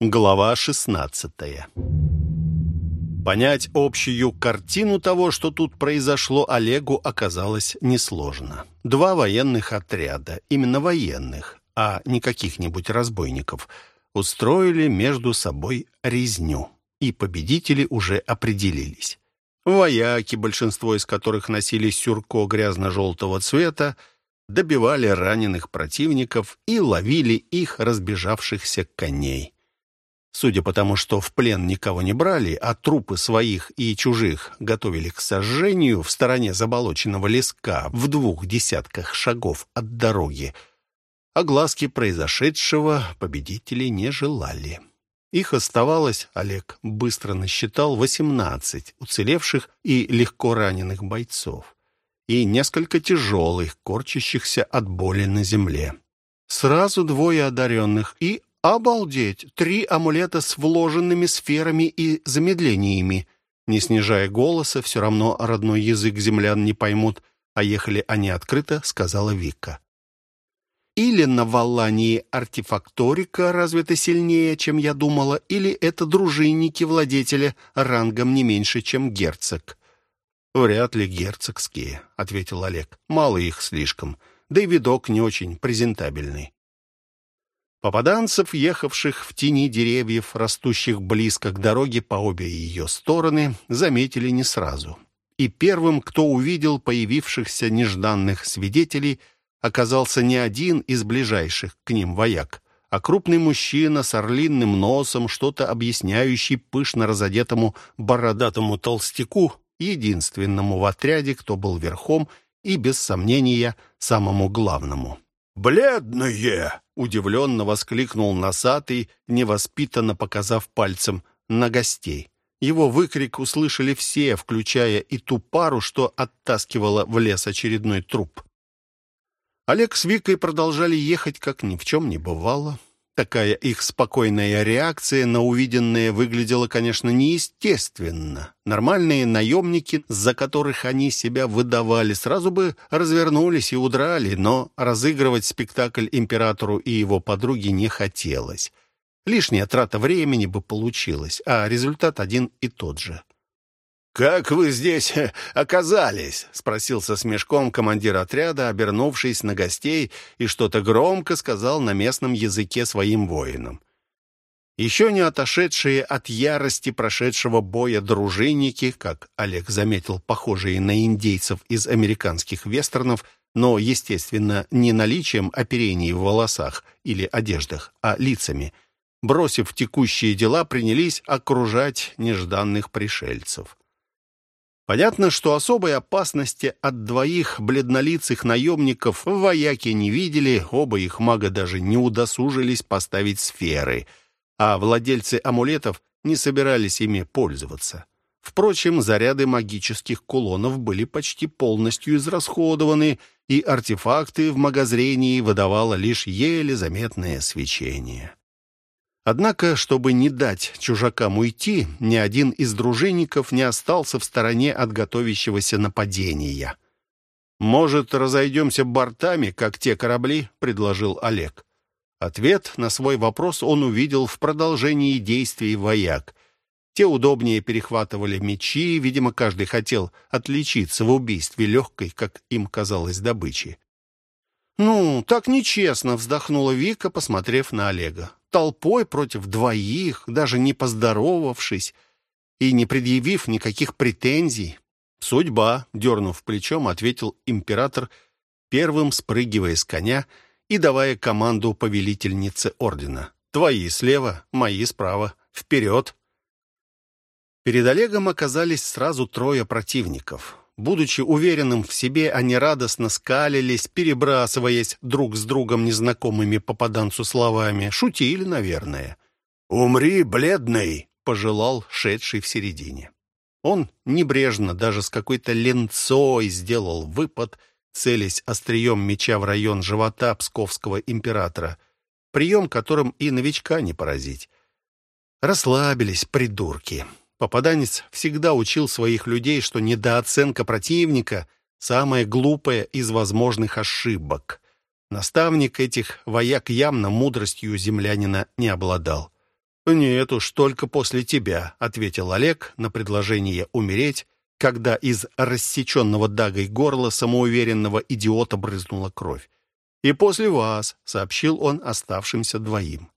Глава 16 Понять общую картину того, что тут произошло, Олегу оказалось несложно. Два военных отряда, именно военных, а не каких-нибудь разбойников, устроили между собой резню, и победители уже определились. Вояки, большинство из которых носили сюрко грязно-желтого цвета, добивали раненых противников и ловили их разбежавшихся коней. Судя по тому, что в плен никого не брали, а трупы своих и чужих готовили к сожжению в стороне заболоченного леска в двух десятках шагов от дороги, огласки произошедшего победители не желали. Их оставалось, Олег быстро насчитал, 18 уцелевших и легко раненых бойцов и несколько тяжелых, корчащихся от боли на земле. Сразу двое одаренных и Обалдеть! Три амулета с вложенными сферами и замедлениями. Не снижая голоса, все равно родной язык землян не поймут, а ехали они открыто, сказала Вика. Или на Валлании артефакторика развита сильнее, чем я думала, или это дружинники владетеля рангом не меньше, чем герцог. «Вряд ли герцогские», — ответил Олег. «Мало их слишком, да и видок не очень презентабельный». Попаданцев, ехавших в тени деревьев, растущих близко к дороге по обе ее стороны, заметили не сразу. И первым, кто увидел появившихся нежданных свидетелей, оказался не один из ближайших к ним вояк, а крупный мужчина с орлинным носом, что-то объясняющий пышно разодетому бородатому толстяку, единственному в отряде, кто был верхом и, без сомнения, самому главному. «Бледные!» — удивленно воскликнул носатый, невоспитанно показав пальцем на гостей. Его выкрик услышали все, включая и ту пару, что оттаскивала в лес очередной труп. Олег с Викой продолжали ехать, как ни в чем не бывало. Такая их спокойная реакция на увиденное выглядела, конечно, неестественно. Нормальные наемники, за которых они себя выдавали, сразу бы развернулись и удрали, но разыгрывать спектакль императору и его подруге не хотелось. Лишняя трата времени бы получилась, а результат один и тот же. «Как вы здесь э, оказались?» — спросил со смешком командир отряда, обернувшись на гостей, и что-то громко сказал на местном языке своим воинам. Еще не отошедшие от ярости прошедшего боя дружинники, как Олег заметил, похожие на индейцев из американских вестернов, но, естественно, не наличием оперений в волосах или одеждах, а лицами, бросив текущие дела, принялись окружать нежданных пришельцев. Понятно, что особой опасности от двоих бледнолицых наемников вояки не видели, оба их мага даже не удосужились поставить сферы, а владельцы амулетов не собирались ими пользоваться. Впрочем, заряды магических кулонов были почти полностью израсходованы, и артефакты в магозрении выдавало лишь еле заметное свечение. Однако, чтобы не дать чужакам уйти, ни один из дружинников не остался в стороне от готовящегося нападения. «Может, разойдемся бортами, как те корабли?» — предложил Олег. Ответ на свой вопрос он увидел в продолжении действий вояк. Те удобнее перехватывали мечи, видимо, каждый хотел отличиться в убийстве легкой, как им казалось, добычи. «Ну, так нечестно», — вздохнула Вика, посмотрев на Олега толпой против двоих, даже не поздоровавшись и не предъявив никаких претензий. «Судьба», — дернув плечом, ответил император, первым спрыгивая с коня и давая команду повелительнице ордена. «Твои слева, мои справа. Вперед!» Перед Олегом оказались сразу трое противников. Будучи уверенным в себе, они радостно скалились, перебрасываясь друг с другом незнакомыми попаданцу словами. Шутили, наверное. «Умри, бледный!» — пожелал шедший в середине. Он небрежно, даже с какой-то ленцой сделал выпад, целясь острием меча в район живота псковского императора, прием которым и новичка не поразить. Расслабились, придурки. Попаданец всегда учил своих людей, что недооценка противника — самая глупая из возможных ошибок. Наставник этих вояк явно мудростью землянина не обладал. «Нет уж, только после тебя», — ответил Олег на предложение умереть, когда из рассеченного дагой горла самоуверенного идиота брызнула кровь. «И после вас», — сообщил он оставшимся двоим.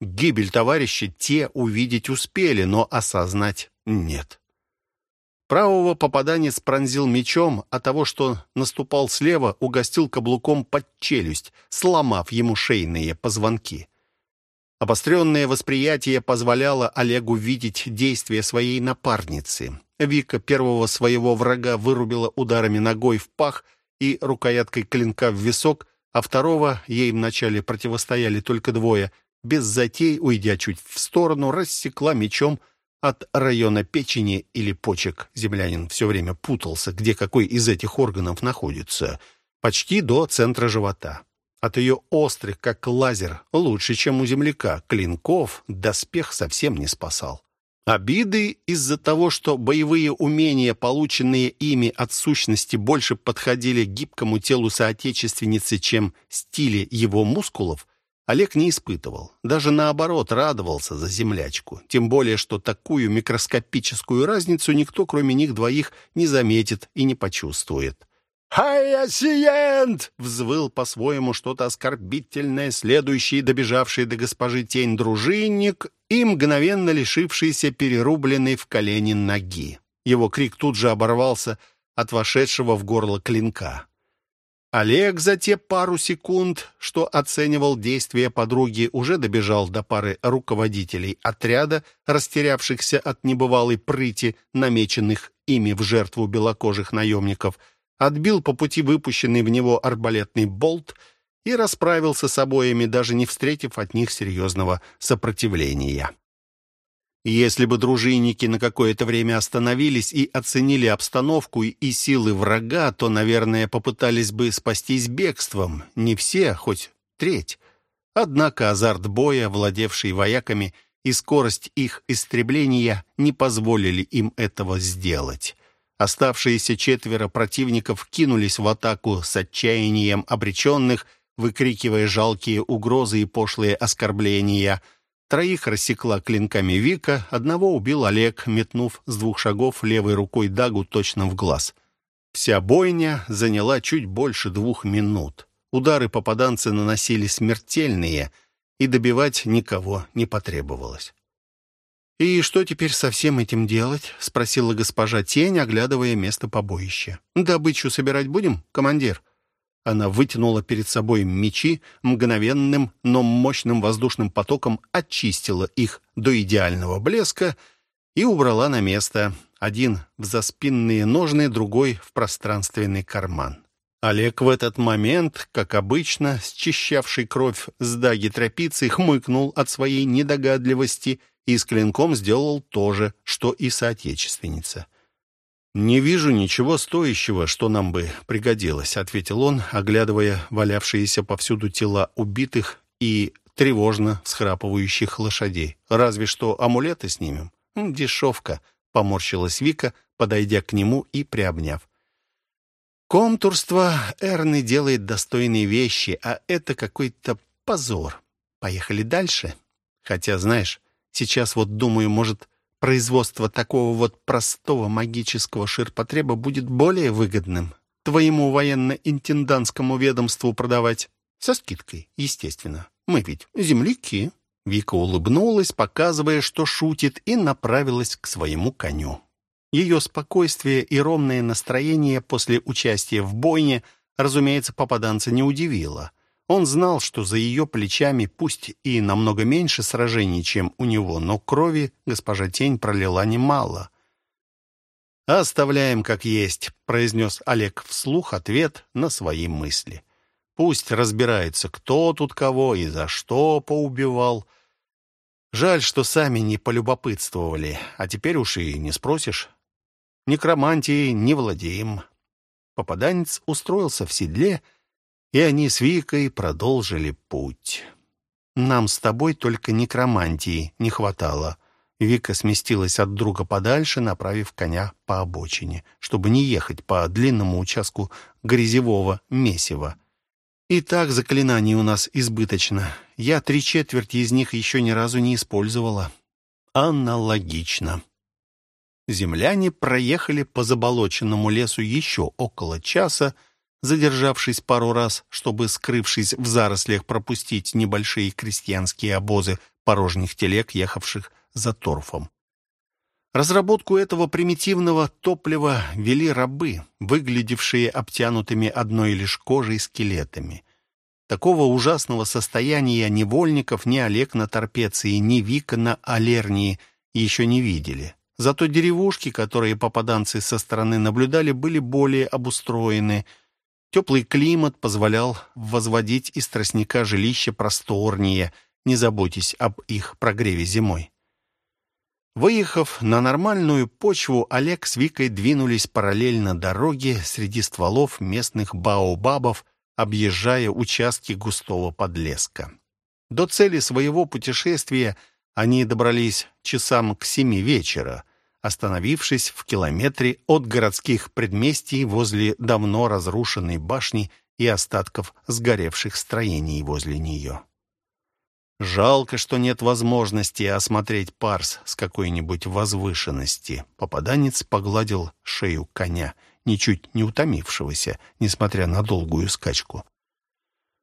Гибель товарища те увидеть успели, но осознать нет. Правого попаданец пронзил мечом, а того, что наступал слева, угостил каблуком под челюсть, сломав ему шейные позвонки. Обостренное восприятие позволяло Олегу видеть действия своей напарницы. Вика первого своего врага вырубила ударами ногой в пах и рукояткой клинка в висок, а второго, ей вначале противостояли только двое, без затей, уйдя чуть в сторону, рассекла мечом от района печени или почек. Землянин все время путался, где какой из этих органов находится. Почти до центра живота. От ее острых, как лазер, лучше, чем у земляка. Клинков доспех совсем не спасал. Обиды из-за того, что боевые умения, полученные ими от сущности, больше подходили гибкому телу соотечественницы, чем стиле его мускулов, Олег не испытывал. Даже наоборот, радовался за землячку. Тем более, что такую микроскопическую разницу никто, кроме них двоих, не заметит и не почувствует. «Хайясиент!» — взвыл по-своему что-то оскорбительное, следующий, добежавший до госпожи тень дружинник и мгновенно лишившийся перерубленной в колени ноги. Его крик тут же оборвался от вошедшего в горло клинка. Олег за те пару секунд, что оценивал действия подруги, уже добежал до пары руководителей отряда, растерявшихся от небывалой прыти, намеченных ими в жертву белокожих наемников — отбил по пути выпущенный в него арбалетный болт и расправился с обоими, даже не встретив от них серьезного сопротивления. Если бы дружинники на какое-то время остановились и оценили обстановку и силы врага, то, наверное, попытались бы спастись бегством. Не все, хоть треть. Однако азарт боя, владевший вояками, и скорость их истребления не позволили им этого сделать. Оставшиеся четверо противников кинулись в атаку с отчаянием обреченных, выкрикивая жалкие угрозы и пошлые оскорбления. Троих рассекла клинками Вика, одного убил Олег, метнув с двух шагов левой рукой Дагу точно в глаз. Вся бойня заняла чуть больше двух минут. Удары попаданцы наносили смертельные, и добивать никого не потребовалось. «И что теперь со всем этим делать?» — спросила госпожа Тень, оглядывая место побоища. «Добычу собирать будем, командир?» Она вытянула перед собой мечи, мгновенным, но мощным воздушным потоком очистила их до идеального блеска и убрала на место. Один в заспинные ножны, другой в пространственный карман. Олег в этот момент, как обычно, счищавший кровь с даги тропицы, хмыкнул от своей недогадливости — и с клинком сделал то же, что и соотечественница. «Не вижу ничего стоящего, что нам бы пригодилось», — ответил он, оглядывая валявшиеся повсюду тела убитых и тревожно всхрапывающих лошадей. «Разве что амулеты снимем». «Дешевка», — поморщилась Вика, подойдя к нему и приобняв. «Комтурство Эрны делает достойные вещи, а это какой-то позор. Поехали дальше. Хотя, знаешь, Сейчас вот думаю, может, производство такого вот простого магического ширпотреба будет более выгодным. Твоему военно-интендантскому ведомству продавать. Со скидкой, естественно. Мы ведь земляки. Вика улыбнулась, показывая, что шутит, и направилась к своему коню. Ее спокойствие и ровное настроение после участия в бойне, разумеется, попаданца не удивило. Он знал, что за ее плечами, пусть и намного меньше сражений, чем у него, но крови госпожа Тень пролила немало. «Оставляем как есть», — произнес Олег вслух ответ на свои мысли. «Пусть разбирается, кто тут кого и за что поубивал. Жаль, что сами не полюбопытствовали, а теперь уж и не спросишь. Некромантией не владеем». Попаданец устроился в седле — и они с Викой продолжили путь. Нам с тобой только некромантии не хватало. Вика сместилась от друга подальше, направив коня по обочине, чтобы не ехать по длинному участку грязевого месива. И так заклинаний у нас избыточно. Я три четверти из них еще ни разу не использовала. Аналогично. Земляне проехали по заболоченному лесу еще около часа, задержавшись пару раз, чтобы, скрывшись в зарослях, пропустить небольшие крестьянские обозы порожних телег, ехавших за торфом. Разработку этого примитивного топлива вели рабы, выглядевшие обтянутыми одной лишь кожей скелетами. Такого ужасного состояния невольников ни Олег на Торпеции, ни Вика на Алернии еще не видели. Зато деревушки, которые попаданцы со стороны наблюдали, были более обустроены. Теплый климат позволял возводить из тростника жилища просторнее, не заботясь об их прогреве зимой. Выехав на нормальную почву, Олег с Викой двинулись параллельно дороге среди стволов местных баобабов, объезжая участки густого подлеска. До цели своего путешествия они добрались часам к семи вечера, остановившись в километре от городских предместий возле давно разрушенной башни и остатков сгоревших строений возле нее. Жалко, что нет возможности осмотреть Парс с какой-нибудь возвышенности. Попаданец погладил шею коня, ничуть не утомившегося, несмотря на долгую скачку.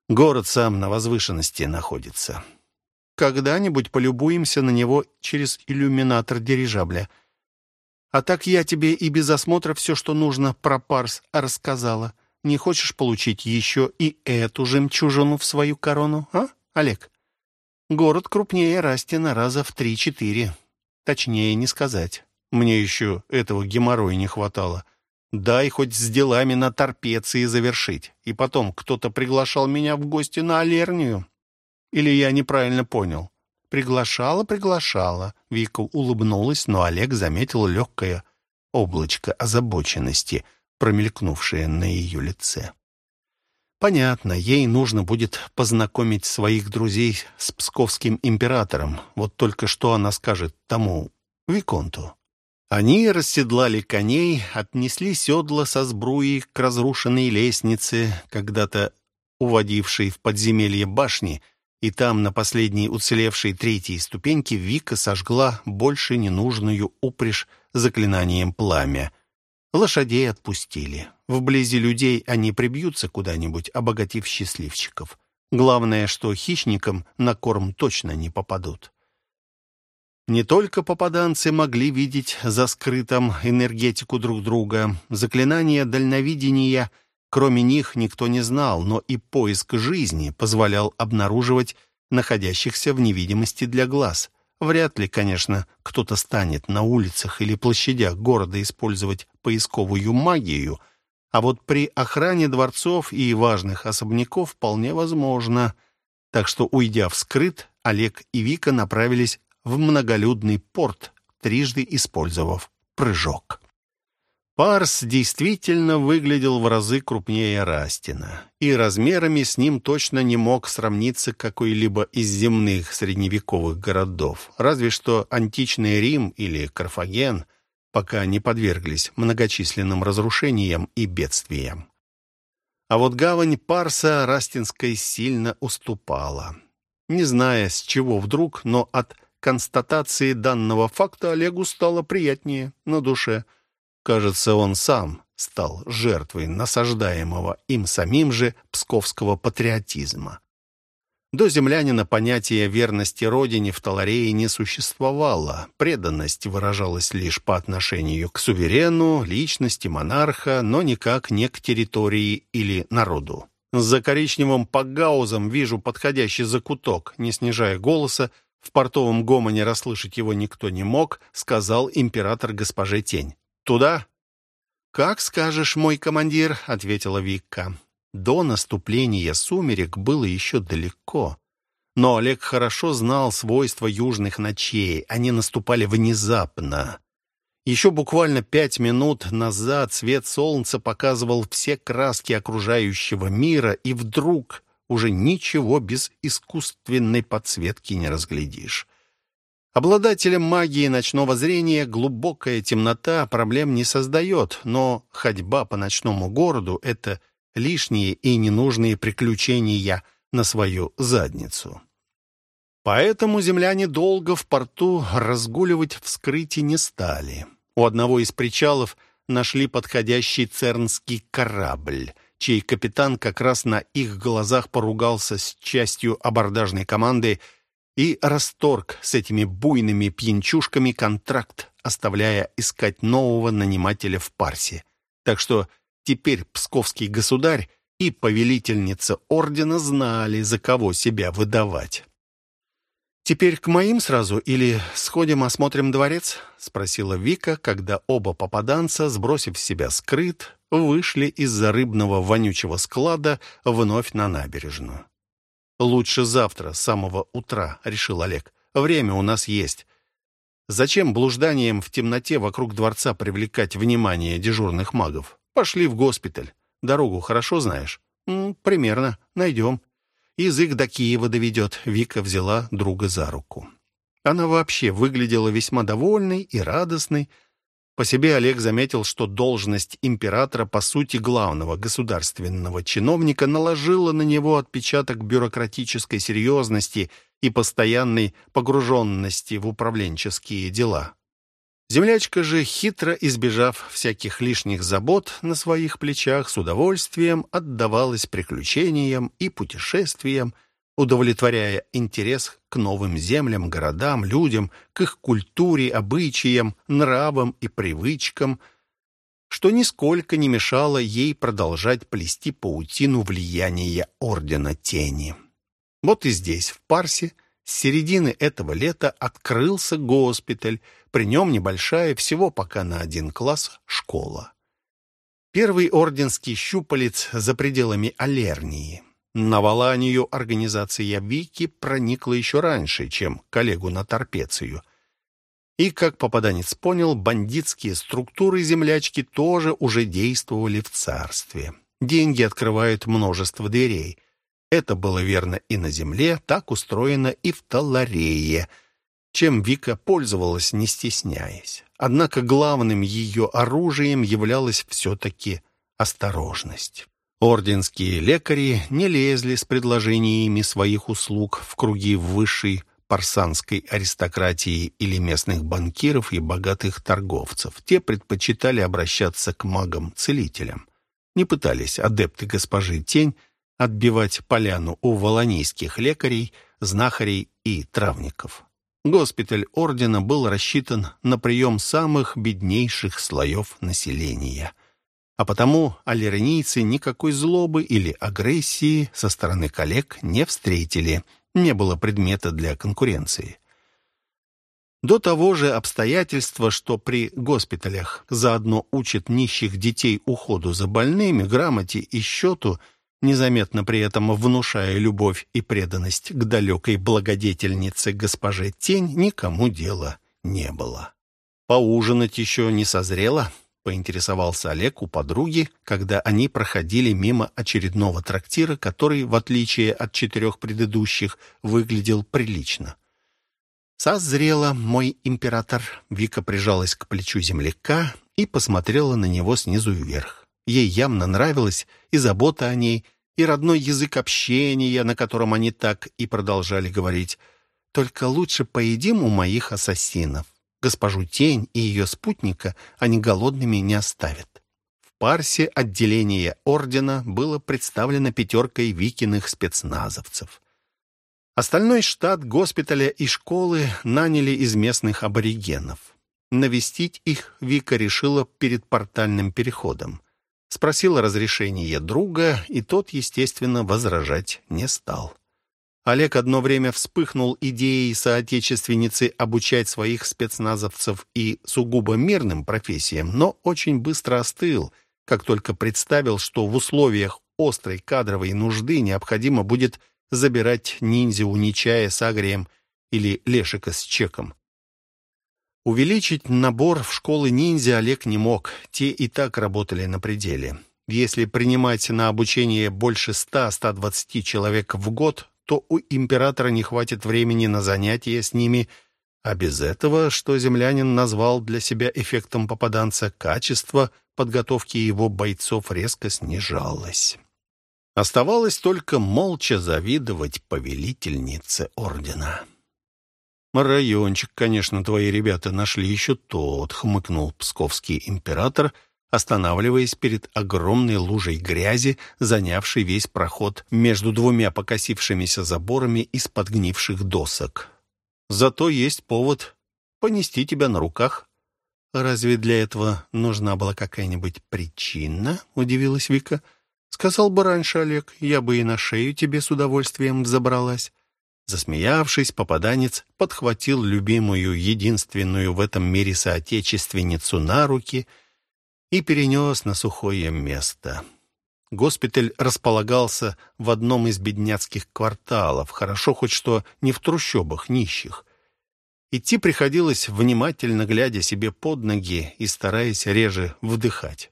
Город сам на возвышенности находится. Когда-нибудь полюбуемся на него через иллюминатор дирижабля. А так я тебе и без осмотра все, что нужно про Парс, рассказала. Не хочешь получить еще и эту жемчужину в свою корону, а, Олег? Город крупнее Растина раза в три-четыре. Точнее не сказать. Мне еще этого геморроя не хватало. Дай хоть с делами на торпеции завершить. И потом, кто-то приглашал меня в гости на Алернию. Или я неправильно понял? Приглашала, приглашала. Вика улыбнулась, но Олег заметил легкое облачко озабоченности, промелькнувшее на ее лице. Понятно, ей нужно будет познакомить своих друзей с псковским императором. Вот только что она скажет тому Виконту. Они расседлали коней, отнесли седла со сбруи к разрушенной лестнице, когда-то уводившей в подземелье башни, и там, на последней уцелевшей третьей ступеньке, Вика сожгла больше ненужную упряжь заклинанием пламя. Лошадей отпустили. Вблизи людей они прибьются куда-нибудь, обогатив счастливчиков. Главное, что хищникам на корм точно не попадут. Не только попаданцы могли видеть за скрытым энергетику друг друга. Заклинания дальновидения, кроме них, никто не знал, но и поиск жизни позволял обнаруживать находящихся в невидимости для глаз — Вряд ли, конечно, кто-то станет на улицах или площадях города использовать поисковую магию, а вот при охране дворцов и важных особняков вполне возможно. Так что, уйдя в скрыт, Олег и Вика направились в многолюдный порт, трижды использовав прыжок. Парс действительно выглядел в разы крупнее Растина, и размерами с ним точно не мог сравниться какой-либо из земных средневековых городов, разве что античный Рим или Карфаген пока не подверглись многочисленным разрушениям и бедствиям. А вот гавань Парса Растинской сильно уступала. Не зная, с чего вдруг, но от констатации данного факта Олегу стало приятнее на душе – Кажется, он сам стал жертвой насаждаемого им самим же псковского патриотизма. До землянина понятия верности родине в Таларее не существовало. Преданность выражалась лишь по отношению к суверену, личности монарха, но никак не к территории или народу. За коричневым пагаузом вижу подходящий закуток, не снижая голоса, в портовом гомоне расслышать его никто не мог, сказал император госпоже Тень. «Туда?» «Как скажешь, мой командир», — ответила Викка. До наступления сумерек было еще далеко. Но Олег хорошо знал свойства южных ночей. Они наступали внезапно. Еще буквально пять минут назад свет солнца показывал все краски окружающего мира, и вдруг уже ничего без искусственной подсветки не разглядишь. Обладателям магии ночного зрения глубокая темнота проблем не создает, но ходьба по ночному городу — это лишние и ненужные приключения на свою задницу. Поэтому земляне долго в порту разгуливать вскрытие не стали. У одного из причалов нашли подходящий цернский корабль, чей капитан как раз на их глазах поругался с частью абордажной команды и расторг с этими буйными пьянчушками контракт, оставляя искать нового нанимателя в Парсе. Так что теперь псковский государь и повелительница ордена знали, за кого себя выдавать. «Теперь к моим сразу или сходим осмотрим дворец?» — спросила Вика, когда оба попаданца, сбросив с себя скрыт, вышли из-за рыбного вонючего склада вновь на набережную. «Лучше завтра, с самого утра», — решил Олег. «Время у нас есть. Зачем блужданием в темноте вокруг дворца привлекать внимание дежурных магов? Пошли в госпиталь. Дорогу хорошо знаешь?» «Примерно. Найдем». Язык до Киева доведет. Вика взяла друга за руку. Она вообще выглядела весьма довольной и радостной. По себе Олег заметил, что должность императора, по сути главного государственного чиновника, наложила на него отпечаток бюрократической серьезности и постоянной погруженности в управленческие дела. Землячка же, хитро избежав всяких лишних забот на своих плечах, с удовольствием отдавалась приключениям и путешествиям, удовлетворяя интерес к новым землям, городам, людям, к их культуре, обычаям, нравам и привычкам, что нисколько не мешало ей продолжать плести паутину влияния Ордена Тени. Вот и здесь, в Парсе, с середины этого лета открылся госпиталь, при нем небольшая, всего пока на один класс, школа. Первый орденский щупалец за пределами Алернии. На Валанию организация Вики проникла еще раньше, чем коллегу на Торпецию. И, как попаданец понял, бандитские структуры землячки тоже уже действовали в царстве. Деньги открывают множество дверей. Это было верно и на земле, так устроено и в Таларее – чем Вика пользовалась, не стесняясь. Однако главным ее оружием являлась все-таки осторожность. Орденские лекари не лезли с предложениями своих услуг в круги высшей парсанской аристократии или местных банкиров и богатых торговцев. Те предпочитали обращаться к магам-целителям. Не пытались адепты госпожи Тень отбивать поляну у волонийских лекарей, знахарей и травников. Госпиталь ордена был рассчитан на прием самых беднейших слоев населения. А потому аллернийцы никакой злобы или агрессии со стороны коллег не встретили, не было предмета для конкуренции. До того же обстоятельства, что при госпиталях заодно учат нищих детей уходу за больными, грамоте и счету – незаметно при этом внушая любовь и преданность к далекой благодетельнице госпоже Тень, никому дела не было. «Поужинать еще не созрело?» — поинтересовался Олег у подруги, когда они проходили мимо очередного трактира, который, в отличие от четырех предыдущих, выглядел прилично. «Созрело, мой император!» Вика прижалась к плечу земляка и посмотрела на него снизу вверх. Ей явно нравилась и забота о ней, и родной язык общения, на котором они так и продолжали говорить. «Только лучше поедим у моих ассасинов. Госпожу Тень и ее спутника они голодными не оставят». В Парсе отделение ордена было представлено пятеркой викиных спецназовцев. Остальной штат госпиталя и школы наняли из местных аборигенов. Навестить их Вика решила перед портальным переходом. Спросила разрешения друга, и тот, естественно, возражать не стал. Олег одно время вспыхнул идеей соотечественницы обучать своих спецназовцев и сугубо мирным профессиям, но очень быстро остыл, как только представил, что в условиях острой кадровой нужды необходимо будет забирать ниндзя у Нечая с Агрием или Лешика с Чеком. Увеличить набор в школы ниндзя Олег не мог, те и так работали на пределе. Если принимать на обучение больше 100-120 человек в год, то у императора не хватит времени на занятия с ними, А без этого, что землянин назвал для себя эффектом попаданца, качество подготовки его бойцов резко снижалось. Оставалось только молча завидовать повелительнице ордена. «Райончик, конечно, твои ребята нашли еще тот», — хмыкнул псковский император, останавливаясь перед огромной лужей грязи, занявшей весь проход между двумя покосившимися заборами из подгнивших досок. «Зато есть повод понести тебя на руках». «Разве для этого нужна была какая-нибудь причина?» — удивилась Вика. «Сказал бы раньше, Олег, я бы и на шею тебе с удовольствием взобралась». Засмеявшись, попаданец подхватил любимую, единственную в этом мире соотечественницу на руки и перенес на сухое место. Госпиталь располагался в одном из бедняцких кварталов, хорошо хоть что не в трущобах нищих. Идти приходилось, внимательно глядя себе под ноги и стараясь реже вдыхать.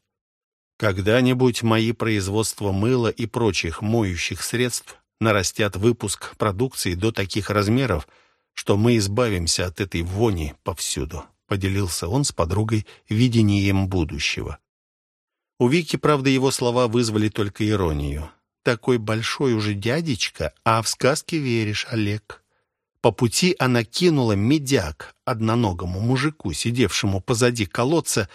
Когда-нибудь мои производства мыла и прочих моющих средств нарастят выпуск продукции до таких размеров, что мы избавимся от этой вони повсюду», — поделился он с подругой видением будущего. У Вики, правда, его слова вызвали только иронию. «Такой большой уже дядечка, а в сказки веришь, Олег». По пути она кинула медяк одноногому мужику, сидевшему позади колодца,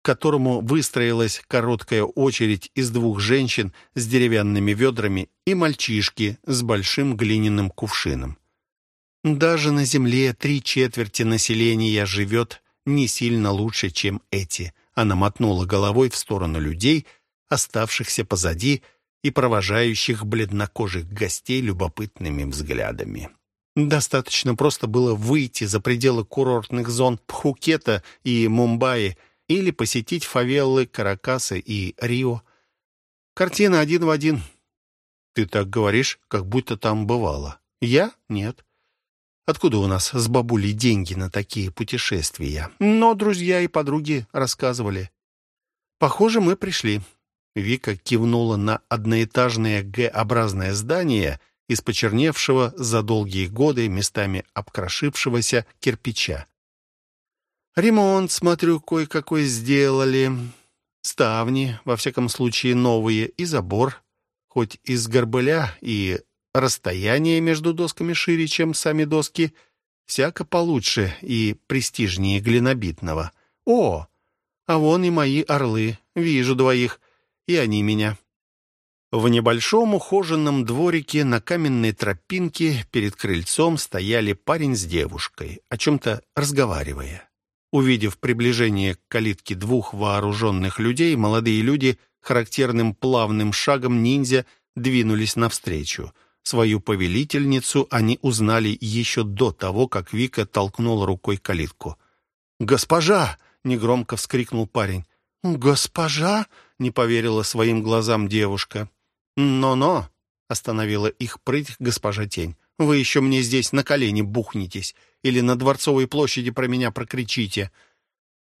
к которому выстроилась короткая очередь из двух женщин с деревянными ведрами и мальчишки с большим глиняным кувшином. Даже на Земле три четверти населения живет не сильно лучше, чем эти. Она мотнула головой в сторону людей, оставшихся позади и провожающих бледнокожих гостей любопытными взглядами. Достаточно просто было выйти за пределы курортных зон Пхукета и Мумбаи или посетить фавелы Каракаса и Рио. Картина один в один. Ты так говоришь, как будто там бывало. Я? Нет. Откуда у нас с бабулей деньги на такие путешествия? Но друзья и подруги рассказывали. Похоже, мы пришли. Вика кивнула на одноэтажное Г-образное здание из почерневшего за долгие годы местами обкрошившегося кирпича. Ремонт, смотрю, кое-какой сделали. Ставни, во всяком случае, новые, и забор, хоть из горбыля, и расстояние между досками шире, чем сами доски, всяко получше и престижнее глинобитного. О, а вон и мои орлы, вижу двоих, и они меня. В небольшом ухоженном дворике на каменной тропинке перед крыльцом стояли парень с девушкой, о чем-то разговаривая. Увидев приближение к калитке двух вооруженных людей, молодые люди характерным плавным шагом ниндзя двинулись навстречу. Свою повелительницу они узнали еще до того, как Вика толкнула рукой калитку. «Госпожа!» — негромко вскрикнул парень. «Госпожа!» — не поверила своим глазам девушка. «Но-но!» — остановила их прыть госпожа Тень. «Вы еще мне здесь на колени бухнетесь или на Дворцовой площади про меня прокричите».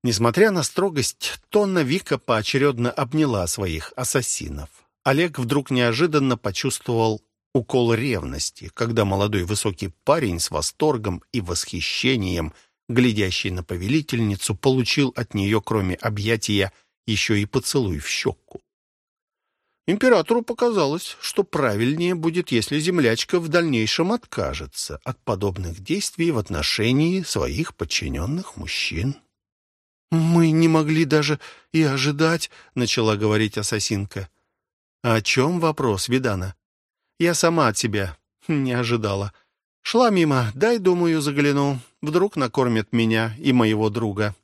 Несмотря на строгость, Тонна Вика поочередно обняла своих ассасинов. Олег вдруг неожиданно почувствовал укол ревности, когда молодой высокий парень с восторгом и восхищением, глядящий на повелительницу, получил от нее, кроме объятия, еще и поцелуй в щеку. Императору показалось, что правильнее будет, если землячка в дальнейшем откажется от подобных действий в отношении своих подчиненных мужчин. «Мы не могли даже и ожидать», — начала говорить ассасинка. «О чем вопрос, Видана? Я сама от тебя не ожидала. Шла мимо, дай, думаю, загляну. Вдруг накормят меня и моего друга».